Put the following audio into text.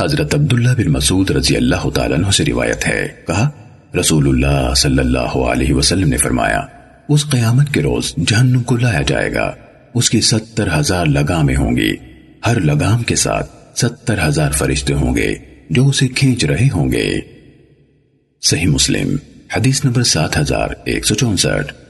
حضرت عبداللہ بن مسعود رضی اللہ تعالیٰ عنہ سے روایت ہے۔ کہا، رسول اللہ صلی اللہ علیہ وسلم نے فرمایا، اس قیامت کے روز جہنم کو لایا جائے گا۔ اس کی ستر ہزار لگامیں ہوں گی۔ ہر لگام کے ساتھ ستر ہزار فرشتے ہوں گے جو اسے کھینچ رہے ہوں گے۔ صحیح مسلم، حدیث نمبر سات ہزار ایک سو چونسٹھ۔